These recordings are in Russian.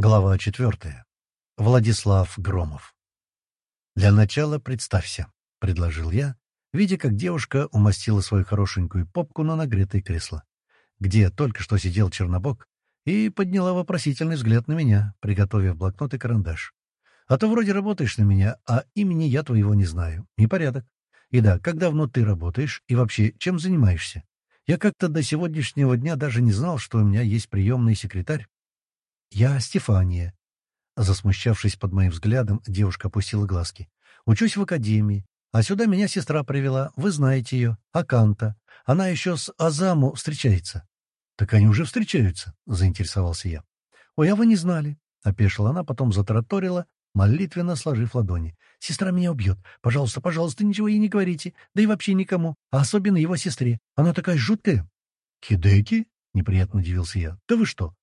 Глава четвертая. Владислав Громов. «Для начала представься», — предложил я, видя, как девушка умастила свою хорошенькую попку на нагретое кресло, где только что сидел Чернобог, и подняла вопросительный взгляд на меня, приготовив блокнот и карандаш. «А то вроде работаешь на меня, а имени я твоего не знаю. Непорядок. И да, как давно ты работаешь и вообще чем занимаешься? Я как-то до сегодняшнего дня даже не знал, что у меня есть приемный секретарь. «Я Стефания». Засмущавшись под моим взглядом, девушка опустила глазки. «Учусь в академии, а сюда меня сестра привела. Вы знаете ее, Аканта. Она еще с Азаму встречается». «Так они уже встречаются», — заинтересовался я. «Ой, а вы не знали», — опешила она, потом затараторила, молитвенно сложив ладони. «Сестра меня убьет. Пожалуйста, пожалуйста, ничего ей не говорите. Да и вообще никому. А особенно его сестре. Она такая жуткая». «Хидеки?» — неприятно удивился я. «Да вы что?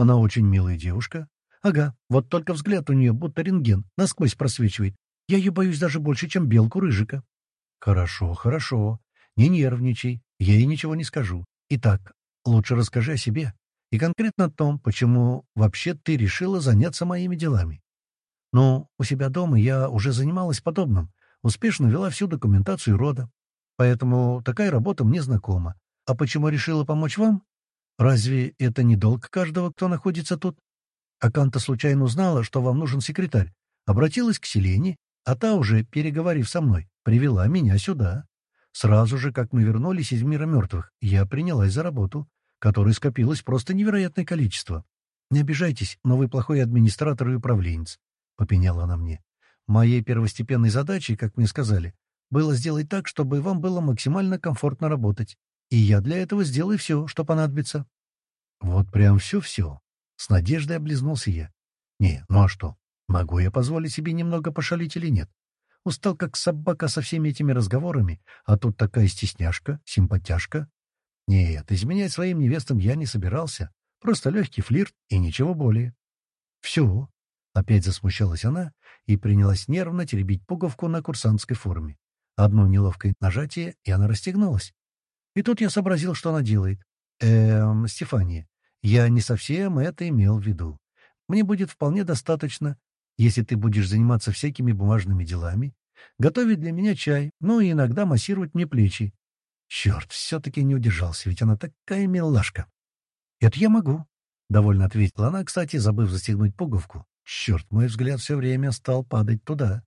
Она очень милая девушка. Ага, вот только взгляд у нее будто рентген, насквозь просвечивает. Я ее боюсь даже больше, чем белку рыжика. Хорошо, хорошо. Не нервничай, я ей ничего не скажу. Итак, лучше расскажи о себе и конкретно о том, почему вообще ты решила заняться моими делами. Ну, у себя дома я уже занималась подобным, успешно вела всю документацию рода, поэтому такая работа мне знакома. А почему решила помочь вам? Разве это не долг каждого, кто находится тут? Аканта случайно узнала, что вам нужен секретарь, обратилась к Селене, а та уже, переговорив со мной, привела меня сюда. Сразу же, как мы вернулись из мира мертвых, я принялась за работу, которой скопилось просто невероятное количество. «Не обижайтесь, но вы плохой администратор и управленец», — попеняла она мне. «Моей первостепенной задачей, как мне сказали, было сделать так, чтобы вам было максимально комфортно работать. И я для этого сделаю все, что понадобится. Вот прям все-все. С надеждой облизнулся я. Не, ну а что? Могу я позволить себе немного пошалить или нет? Устал как собака со всеми этими разговорами, а тут такая стесняшка, симпатяшка. Нет, изменять своим невестам я не собирался. Просто легкий флирт и ничего более. Все. Опять засмущалась она и принялась нервно теребить пуговку на курсантской форме. Одно неловкое нажатие, и она расстегнулась. И тут я сообразил, что она делает. Эм, Стефания, я не совсем это имел в виду. Мне будет вполне достаточно, если ты будешь заниматься всякими бумажными делами, готовить для меня чай, ну и иногда массировать мне плечи. Черт, все-таки не удержался, ведь она такая милашка. Это я могу, — довольно ответила она, кстати, забыв застегнуть пуговку. Черт, мой взгляд все время стал падать туда,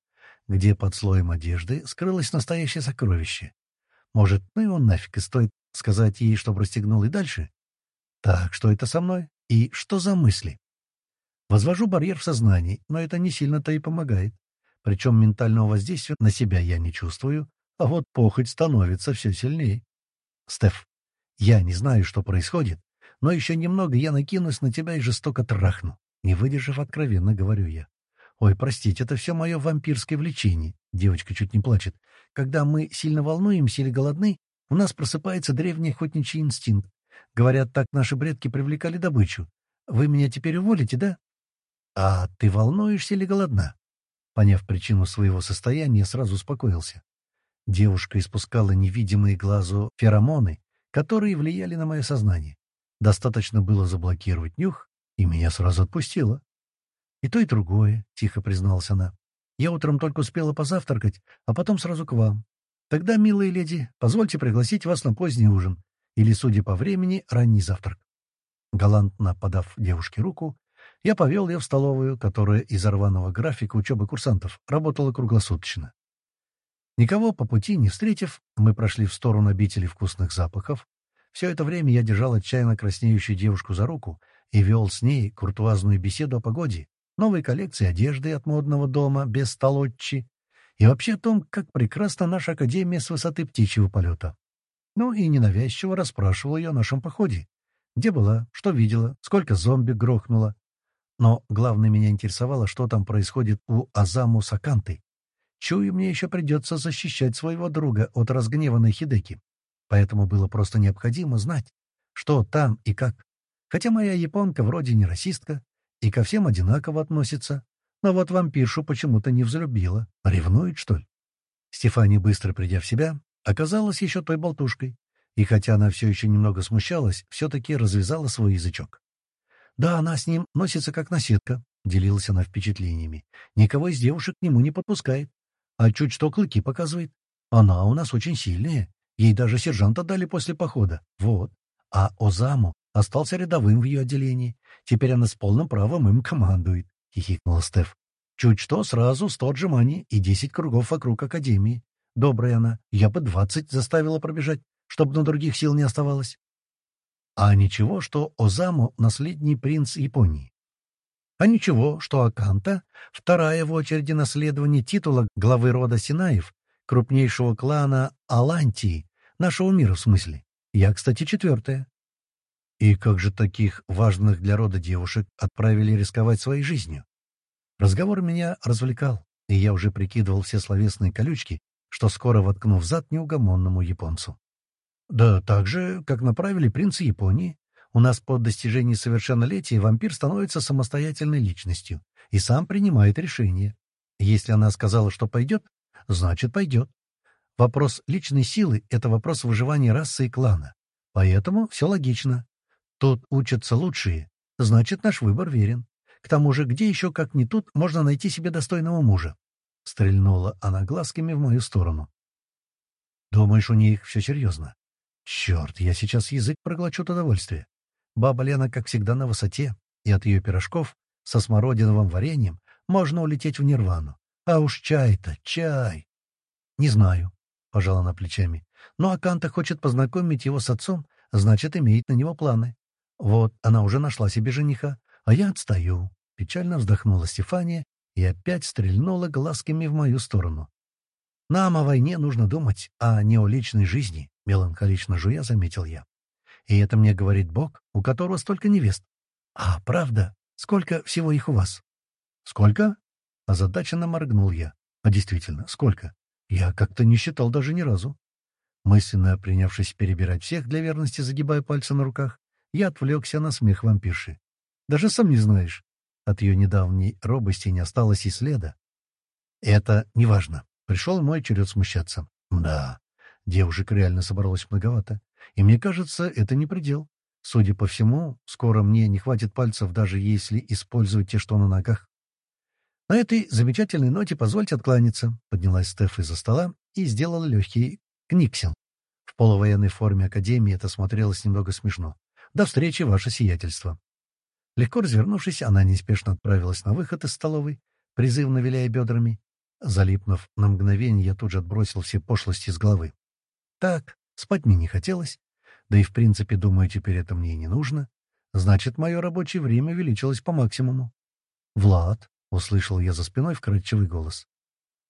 где под слоем одежды скрылось настоящее сокровище. Может, ну его нафиг, и стоит сказать ей, чтобы расстегнул и дальше? Так, что это со мной? И что за мысли? Возвожу барьер в сознании, но это не сильно-то и помогает. Причем ментального воздействия на себя я не чувствую, а вот похоть становится все сильнее. Стеф, я не знаю, что происходит, но еще немного я накинусь на тебя и жестоко трахну. Не выдержав откровенно, говорю я. Ой, простите, это все мое вампирское влечение. Девочка чуть не плачет. Когда мы сильно волнуемся или голодны, у нас просыпается древний охотничий инстинкт. Говорят, так наши предки привлекали добычу. Вы меня теперь уволите, да? А ты волнуешься или голодна? Поняв причину своего состояния, сразу успокоился. Девушка испускала невидимые глазу феромоны, которые влияли на мое сознание. Достаточно было заблокировать нюх, и меня сразу отпустило. «И то, и другое», — тихо призналась она. Я утром только успела позавтракать, а потом сразу к вам. Тогда, милые леди, позвольте пригласить вас на поздний ужин. Или, судя по времени, ранний завтрак. Галантно подав девушке руку, я повел ее в столовую, которая из рваного графика учебы курсантов работала круглосуточно. Никого по пути не встретив, мы прошли в сторону обители вкусных запахов. Все это время я держал отчаянно краснеющую девушку за руку и вел с ней куртуазную беседу о погоде, новой коллекции одежды от модного дома без столотчи и вообще о том, как прекрасна наша Академия с высоты птичьего полета. Ну и ненавязчиво расспрашивал ее о нашем походе. Где была, что видела, сколько зомби грохнуло. Но главное меня интересовало, что там происходит у Азаму Саканты. Чую, мне еще придется защищать своего друга от разгневанной Хидеки. Поэтому было просто необходимо знать, что там и как. Хотя моя японка вроде не расистка, и ко всем одинаково относится. Но вот вампиршу почему-то не взлюбила. Ревнует, что ли? Стефания, быстро придя в себя, оказалась еще той болтушкой. И хотя она все еще немного смущалась, все-таки развязала свой язычок. Да, она с ним носится как наседка, — делилась она впечатлениями. Никого из девушек к нему не подпускает. А чуть что клыки показывает. Она у нас очень сильная. Ей даже сержанта дали после похода. Вот. А Озаму остался рядовым в ее отделении. Теперь она с полным правом им командует, — хихикнула Стеф. Чуть что, сразу сто отжиманий и десять кругов вокруг Академии. Добрая она. Я бы двадцать заставила пробежать, чтобы на других сил не оставалось. А ничего, что Озаму — наследний принц Японии. А ничего, что Аканта — вторая в очереди наследования титула главы рода Синаев, крупнейшего клана Алантии, нашего мира в смысле. Я, кстати, четвертая. И как же таких важных для рода девушек отправили рисковать своей жизнью? Разговор меня развлекал, и я уже прикидывал все словесные колючки, что скоро воткну в зад неугомонному японцу. Да так же, как направили принца Японии. У нас по достижении совершеннолетия вампир становится самостоятельной личностью и сам принимает решение. Если она сказала, что пойдет, значит пойдет. Вопрос личной силы — это вопрос выживания расы и клана. Поэтому все логично. Тут учатся лучшие, значит, наш выбор верен. К тому же, где еще, как не тут, можно найти себе достойного мужа? Стрельнула она глазками в мою сторону. Думаешь, у них все серьезно? Черт, я сейчас язык проглочу от удовольствия. Баба Лена, как всегда, на высоте, и от ее пирожков со смородиновым вареньем можно улететь в нирвану. А уж чай-то, чай! Не знаю, — пожала она плечами. Но Аканта хочет познакомить его с отцом, значит, имеет на него планы. Вот, она уже нашла себе жениха, а я отстаю. Печально вздохнула Стефания и опять стрельнула глазками в мою сторону. Нам о войне нужно думать, а не о личной жизни, — меланхолично жуя заметил я. И это мне говорит Бог, у которого столько невест. А, правда? Сколько всего их у вас? Сколько? Озадаченно моргнул я. А действительно, сколько? Я как-то не считал даже ни разу. Мысленно принявшись перебирать всех для верности, загибая пальцы на руках, я отвлекся на смех вампирши. Даже сам не знаешь. От ее недавней робости не осталось и следа. Это неважно. Пришел мой черед смущаться. Да, девушек реально собралось многовато. И мне кажется, это не предел. Судя по всему, скоро мне не хватит пальцев, даже если использовать те, что на ногах. На этой замечательной ноте позвольте откланяться. Поднялась Стеф из-за стола и сделала легкий книксел. В полувоенной форме Академии это смотрелось немного смешно. До встречи, ваше сиятельство. Легко развернувшись, она неспешно отправилась на выход из столовой, призывно виляя бедрами. Залипнув на мгновение, я тут же отбросил все пошлости с головы. Так, спать мне не хотелось. Да и, в принципе, думаю, теперь это мне и не нужно. Значит, мое рабочее время увеличилось по максимуму. «Влад», — услышал я за спиной вкрадчивый голос.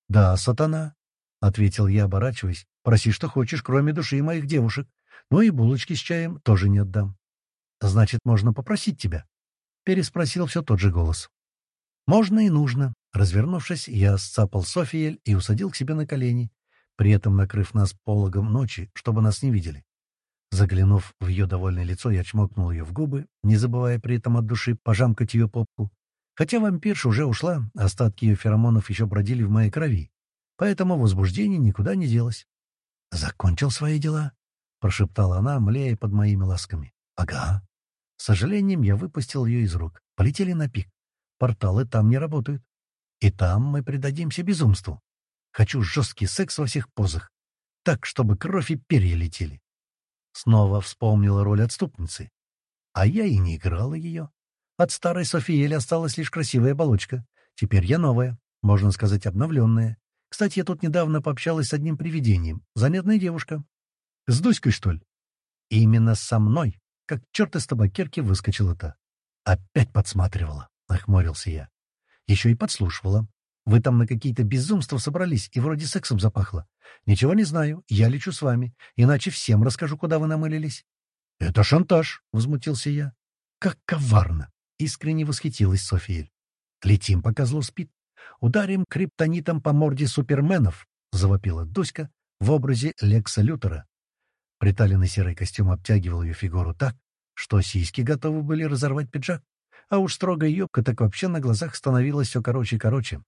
«Да, сатана», — ответил я, оборачиваясь. «Проси, что хочешь, кроме души моих девушек. Ну и булочки с чаем тоже не отдам». «Значит, можно попросить тебя?» — переспросил все тот же голос. «Можно и нужно». Развернувшись, я сцапал Софиель и усадил к себе на колени, при этом накрыв нас пологом ночи, чтобы нас не видели. Заглянув в ее довольное лицо, я чмокнул ее в губы, не забывая при этом от души пожамкать ее попку. Хотя вампирша уже ушла, остатки ее феромонов еще бродили в моей крови, поэтому возбуждение никуда не делось. «Закончил свои дела?» — прошептала она, млея под моими ласками. «Ага». С сожалением я выпустил ее из рук. Полетели на пик. Порталы там не работают. И там мы предадимся безумству. Хочу жесткий секс во всех позах. Так, чтобы кровь и перья летели. Снова вспомнила роль отступницы. А я и не играла ее. От старой Софиели осталась лишь красивая оболочка. Теперь я новая, можно сказать, обновленная. Кстати, я тут недавно пообщалась с одним привидением. Занятная девушка. С Дуськой, что ли? Именно со мной как черт из табакерки выскочила та. «Опять подсматривала», — нахмурился я. «Еще и подслушивала. Вы там на какие-то безумства собрались, и вроде сексом запахло. Ничего не знаю, я лечу с вами, иначе всем расскажу, куда вы намылились». «Это шантаж», — возмутился я. «Как коварно!» — искренне восхитилась Софиэль. «Летим, пока зло спит. Ударим криптонитом по морде суперменов», — завопила Дуська в образе Лекса Лютера. Приталенный серый костюм обтягивал ее фигуру так, что сиськи готовы были разорвать пиджак, а уж строгая юбка так вообще на глазах становилась все короче и короче.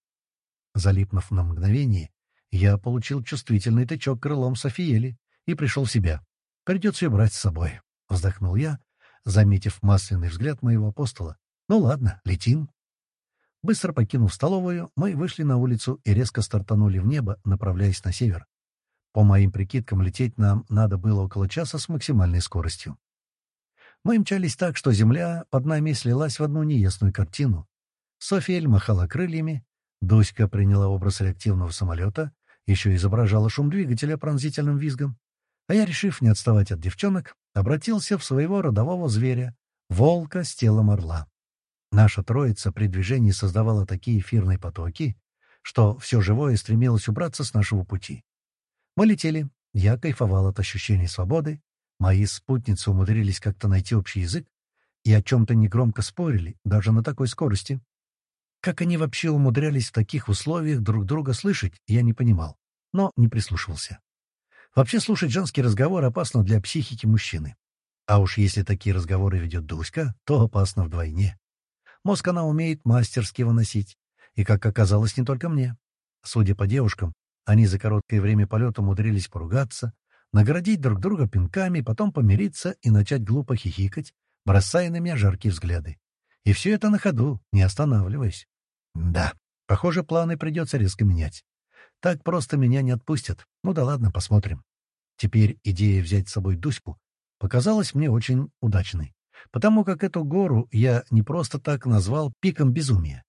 Залипнув на мгновение, я получил чувствительный тычок крылом Софиели и пришел в себя. Придется ее брать с собой. Вздохнул я, заметив масляный взгляд моего апостола. «Ну ладно, летим». Быстро покинув столовую, мы вышли на улицу и резко стартанули в небо, направляясь на север. По моим прикидкам, лететь нам надо было около часа с максимальной скоростью. Мы мчались так, что земля под нами слилась в одну неясную картину. Софиэль махала крыльями, Дуська приняла образ реактивного самолета, еще изображала шум двигателя пронзительным визгом, а я, решив не отставать от девчонок, обратился в своего родового зверя — волка с телом орла. Наша троица при движении создавала такие эфирные потоки, что все живое стремилось убраться с нашего пути. Мы летели, я кайфовал от ощущения свободы, мои спутницы умудрились как-то найти общий язык и о чем-то негромко спорили, даже на такой скорости. Как они вообще умудрялись в таких условиях друг друга слышать, я не понимал, но не прислушивался. Вообще слушать женский разговор опасно для психики мужчины. А уж если такие разговоры ведет Дуська, то опасно вдвойне. Мозг она умеет мастерски выносить. И, как оказалось, не только мне. Судя по девушкам, они за короткое время полета умудрились поругаться, наградить друг друга пинками, потом помириться и начать глупо хихикать, бросая на меня жаркие взгляды. И все это на ходу, не останавливаясь. Да, похоже, планы придется резко менять. Так просто меня не отпустят. Ну да ладно, посмотрим. Теперь идея взять с собой Дуську показалась мне очень удачной потому как эту гору я не просто так назвал пиком безумия.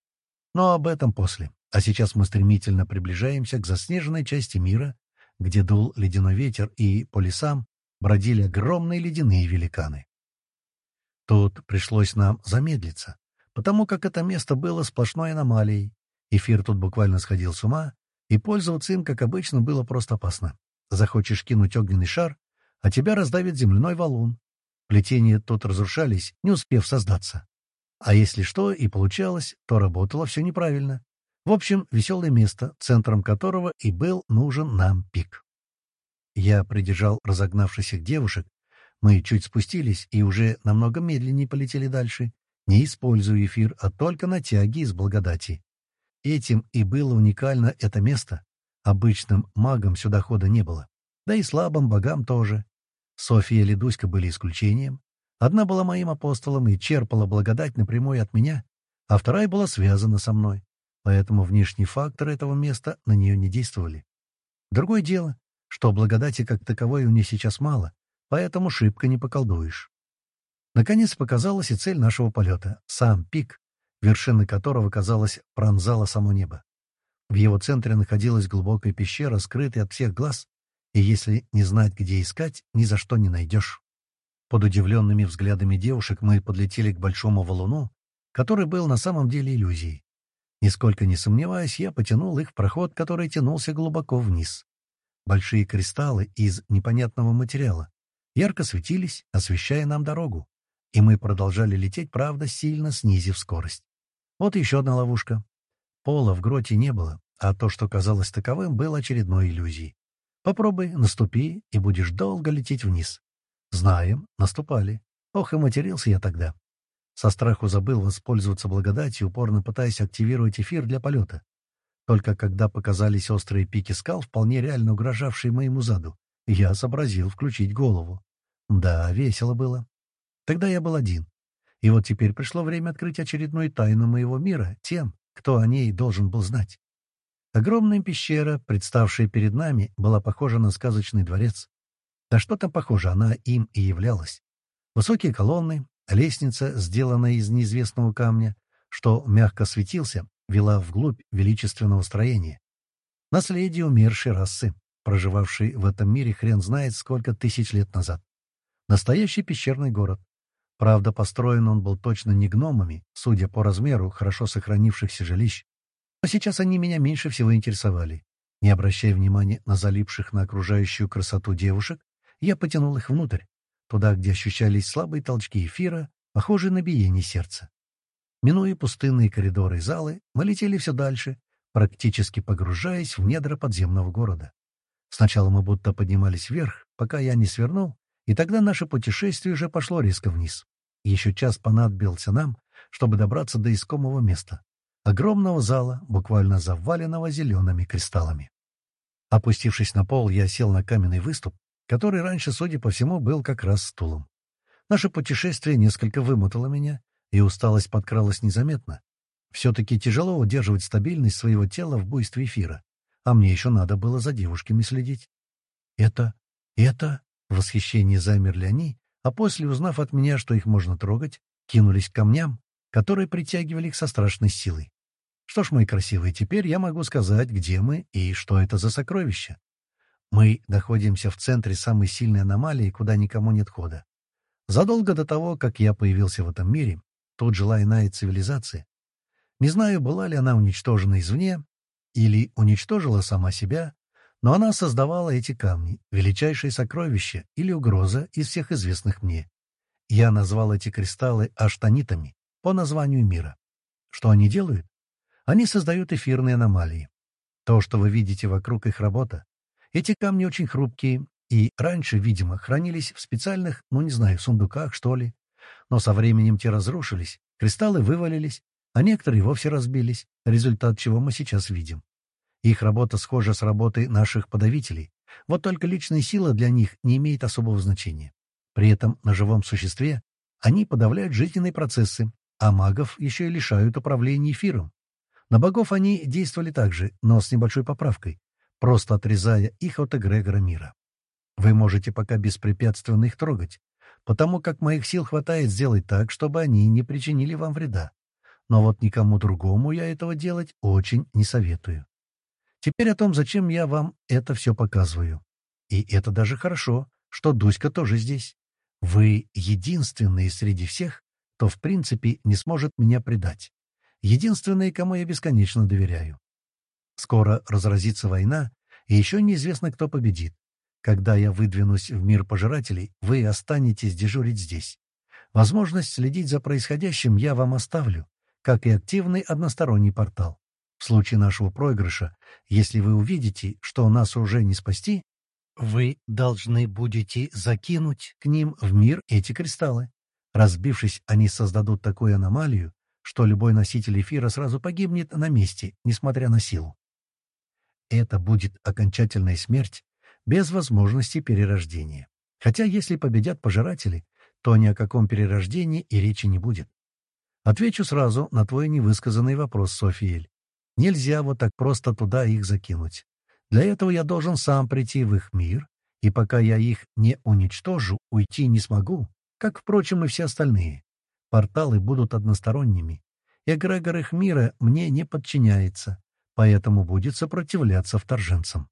Но об этом после. А сейчас мы стремительно приближаемся к заснеженной части мира, где дул ледяной ветер, и по лесам бродили огромные ледяные великаны. Тут пришлось нам замедлиться, потому как это место было сплошной аномалией. Эфир тут буквально сходил с ума, и пользоваться им, как обычно, было просто опасно. Захочешь кинуть огненный шар, а тебя раздавит земляной валун, Плетения тут разрушались, не успев создаться. А если что и получалось, то работало все неправильно. В общем, веселое место, центром которого и был нужен нам пик. Я придержал разогнавшихся девушек. Мы чуть спустились и уже намного медленнее полетели дальше, не используя эфир, а только на тяге из благодати. Этим и было уникально это место. Обычным магам сюда хода не было. Да и слабым богам тоже. София и Ледуська были исключением. Одна была моим апостолом и черпала благодать напрямую от меня, а вторая была связана со мной, поэтому внешние факторы этого места на нее не действовали. Другое дело, что благодати как таковой у нее сейчас мало, поэтому шибко не поколдуешь. Наконец показалась и цель нашего полета — сам пик, вершина которого, казалось, пронзала само небо. В его центре находилась глубокая пещера, скрытая от всех глаз, и если не знать, где искать, ни за что не найдешь. Под удивленными взглядами девушек мы подлетели к большому валуну, который был на самом деле иллюзией. Нисколько не сомневаясь, я потянул их в проход, который тянулся глубоко вниз. Большие кристаллы из непонятного материала ярко светились, освещая нам дорогу, и мы продолжали лететь, правда, сильно снизив скорость. Вот еще одна ловушка. Пола в гроте не было, а то, что казалось таковым, было очередной иллюзией. Попробуй, наступи, и будешь долго лететь вниз. Знаем, наступали. Ох, и матерился я тогда. Со страху забыл воспользоваться благодатью, упорно пытаясь активировать эфир для полета. Только когда показались острые пики скал, вполне реально угрожавшие моему заду, я сообразил включить голову. Да, весело было. Тогда я был один. И вот теперь пришло время открыть очередную тайну моего мира тем, кто о ней должен был знать. Огромная пещера, представшая перед нами, была похожа на сказочный дворец. Да что там похоже, она им и являлась. Высокие колонны, лестница, сделанная из неизвестного камня, что мягко светился, вела вглубь величественного строения. Наследие умершей расы, проживавшей в этом мире хрен знает сколько тысяч лет назад. Настоящий пещерный город. Правда, построен он был точно не гномами, судя по размеру хорошо сохранившихся жилищ, но сейчас они меня меньше всего интересовали. Не обращая внимания на залипших на окружающую красоту девушек, я потянул их внутрь, туда, где ощущались слабые толчки эфира, похожие на биение сердца. Минуя пустынные коридоры и залы, мы летели все дальше, практически погружаясь в недра подземного города. Сначала мы будто поднимались вверх, пока я не свернул, и тогда наше путешествие уже пошло резко вниз. Еще час понадобился нам, чтобы добраться до искомого места огромного зала, буквально заваленного зелеными кристаллами. Опустившись на пол, я сел на каменный выступ, который раньше, судя по всему, был как раз стулом. Наше путешествие несколько вымотало меня, и усталость подкралась незаметно. Все-таки тяжело удерживать стабильность своего тела в буйстве эфира, а мне еще надо было за девушками следить. «Это... это...» — в восхищении замерли они, а после, узнав от меня, что их можно трогать, кинулись к камням, которые притягивали их со страшной силой. Что ж, мои красивые, теперь я могу сказать, где мы и что это за сокровище. Мы находимся в центре самой сильной аномалии, куда никому нет хода. Задолго до того, как я появился в этом мире, тут жила иная цивилизация. Не знаю, была ли она уничтожена извне или уничтожила сама себя, но она создавала эти камни, величайшие сокровища или угроза из всех известных мне. Я назвал эти кристаллы аштанитами по названию мира. Что они делают? Они создают эфирные аномалии. То, что вы видите вокруг их работа. Эти камни очень хрупкие и раньше, видимо, хранились в специальных, ну не знаю, сундуках, что ли. Но со временем те разрушились, кристаллы вывалились, а некоторые вовсе разбились, результат чего мы сейчас видим. Их работа схожа с работой наших подавителей, вот только личная сила для них не имеет особого значения. При этом на живом существе они подавляют жизненные процессы, а магов еще и лишают управления эфиром. На богов они действовали так же, но с небольшой поправкой, просто отрезая их от эгрегора мира. Вы можете пока беспрепятственно их трогать, потому как моих сил хватает сделать так, чтобы они не причинили вам вреда. Но вот никому другому я этого делать очень не советую. Теперь о том, зачем я вам это все показываю. И это даже хорошо, что Дуська тоже здесь. Вы единственные среди всех, кто в принципе не сможет меня предать. Единственные, кому я бесконечно доверяю. Скоро разразится война, и еще неизвестно, кто победит. Когда я выдвинусь в мир пожирателей, вы останетесь дежурить здесь. Возможность следить за происходящим я вам оставлю, как и активный односторонний портал. В случае нашего проигрыша, если вы увидите, что нас уже не спасти, вы должны будете закинуть к ним в мир эти кристаллы. Разбившись, они создадут такую аномалию, что любой носитель эфира сразу погибнет на месте, несмотря на силу. Это будет окончательная смерть без возможности перерождения. Хотя если победят пожиратели, то ни о каком перерождении и речи не будет. Отвечу сразу на твой невысказанный вопрос, Софиэль. Нельзя вот так просто туда их закинуть. Для этого я должен сам прийти в их мир, и пока я их не уничтожу, уйти не смогу, как, впрочем, и все остальные порталы будут односторонними. Эгрегор их мира мне не подчиняется, поэтому будет сопротивляться вторженцам.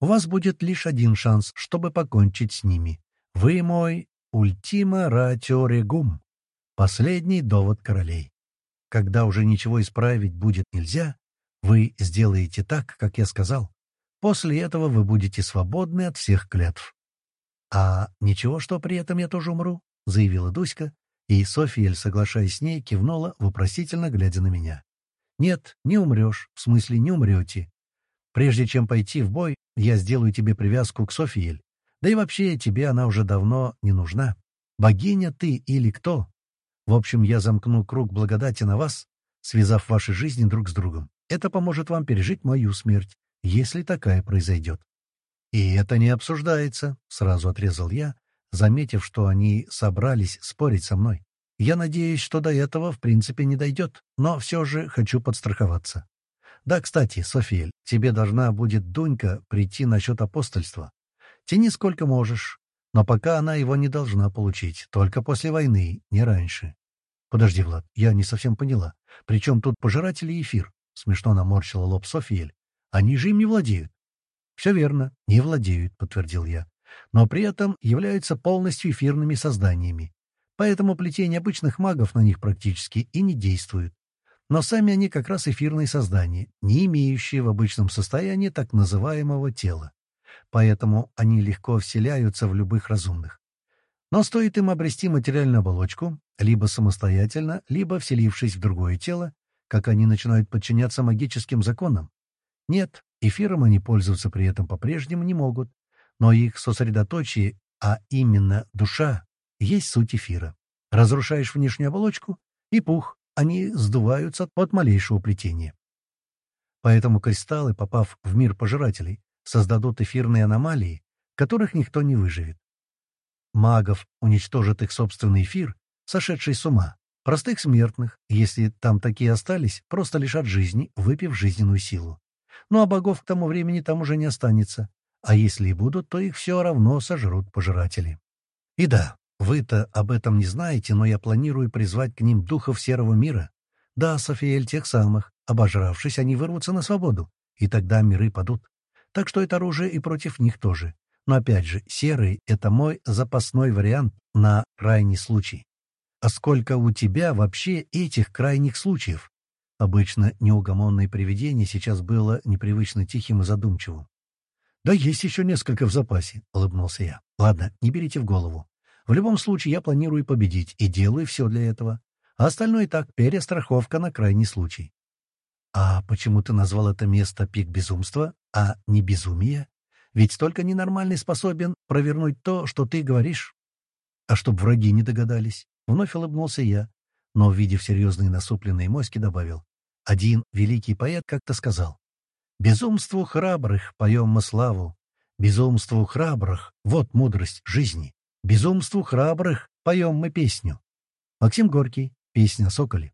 У вас будет лишь один шанс, чтобы покончить с ними. Вы мой ультима ратио регум, последний довод королей. Когда уже ничего исправить будет нельзя, вы сделаете так, как я сказал. После этого вы будете свободны от всех клятв. — А ничего, что при этом я тоже умру? — заявила Дуська, и Софиэль, соглашаясь с ней, кивнула, вопросительно глядя на меня. «Нет, не умрешь, в смысле не умрете. Прежде чем пойти в бой, я сделаю тебе привязку к Софиэль. Да и вообще, тебе она уже давно не нужна. Богиня ты или кто? В общем, я замкну круг благодати на вас, связав ваши жизни друг с другом. Это поможет вам пережить мою смерть, если такая произойдет». «И это не обсуждается», — сразу отрезал я, заметив, что они собрались спорить со мной. Я надеюсь, что до этого, в принципе, не дойдет, но все же хочу подстраховаться. Да, кстати, Софиэль, тебе должна будет Дунька прийти насчет апостольства. Тяни сколько можешь, но пока она его не должна получить, только после войны, не раньше. Подожди, Влад, я не совсем поняла. Причем тут пожиратели эфир? Смешно наморщила лоб Софиэль. Они же им не владеют. Все верно, не владеют, подтвердил я но при этом являются полностью эфирными созданиями. Поэтому плетение обычных магов на них практически и не действует. Но сами они как раз эфирные создания, не имеющие в обычном состоянии так называемого тела. Поэтому они легко вселяются в любых разумных. Но стоит им обрести материальную оболочку, либо самостоятельно, либо вселившись в другое тело, как они начинают подчиняться магическим законам. Нет, эфиром они пользоваться при этом по-прежнему не могут, но их сосредоточие, а именно душа, есть суть эфира. Разрушаешь внешнюю оболочку, и пух, они сдуваются от малейшего плетения. Поэтому кристаллы, попав в мир пожирателей, создадут эфирные аномалии, которых никто не выживет. магов уничтожит их собственный эфир, сошедший с ума. Простых смертных, если там такие остались, просто лишат жизни, выпив жизненную силу. Ну а богов к тому времени там уже не останется. А если и будут, то их все равно сожрут пожиратели. И да, вы-то об этом не знаете, но я планирую призвать к ним духов серого мира. Да, Софиэль, тех самых. Обожравшись, они вырвутся на свободу, и тогда миры падут. Так что это оружие и против них тоже. Но опять же, серый — это мой запасной вариант на крайний случай. А сколько у тебя вообще этих крайних случаев? Обычно неугомонное привидение сейчас было непривычно тихим и задумчивым. «Да есть еще несколько в запасе», — улыбнулся я. «Ладно, не берите в голову. В любом случае я планирую победить и делаю все для этого. А остальное так, перестраховка на крайний случай». «А почему ты назвал это место пик безумства, а не безумие? Ведь только ненормальный способен провернуть то, что ты говоришь». «А чтоб враги не догадались», — вновь улыбнулся я, но, увидев серьезные насупленные моськи, добавил. Один великий поэт как-то сказал. Безумству храбрых поем мы славу, безумству храбрых — вот мудрость жизни. Безумству храбрых поем мы песню. Максим Горький, песня о соколе.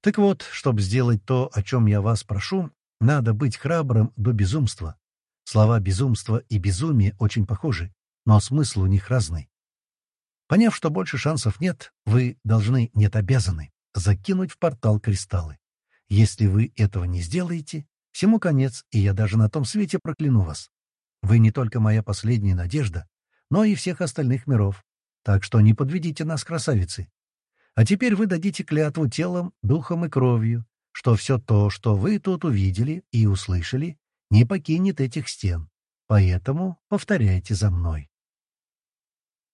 Так вот, чтобы сделать то, о чем я вас прошу, надо быть храбрым до безумства. Слова «безумство» и «безумие» очень похожи, но смысл у них разный. Поняв, что больше шансов нет, вы должны, нет обязаны, закинуть в портал кристаллы. Если вы этого не сделаете, Всему конец, и я даже на том свете прокляну вас. Вы не только моя последняя надежда, но и всех остальных миров. Так что не подведите нас, красавицы. А теперь вы дадите клятву телом, духом и кровью, что все то, что вы тут увидели и услышали, не покинет этих стен. Поэтому повторяйте за мной.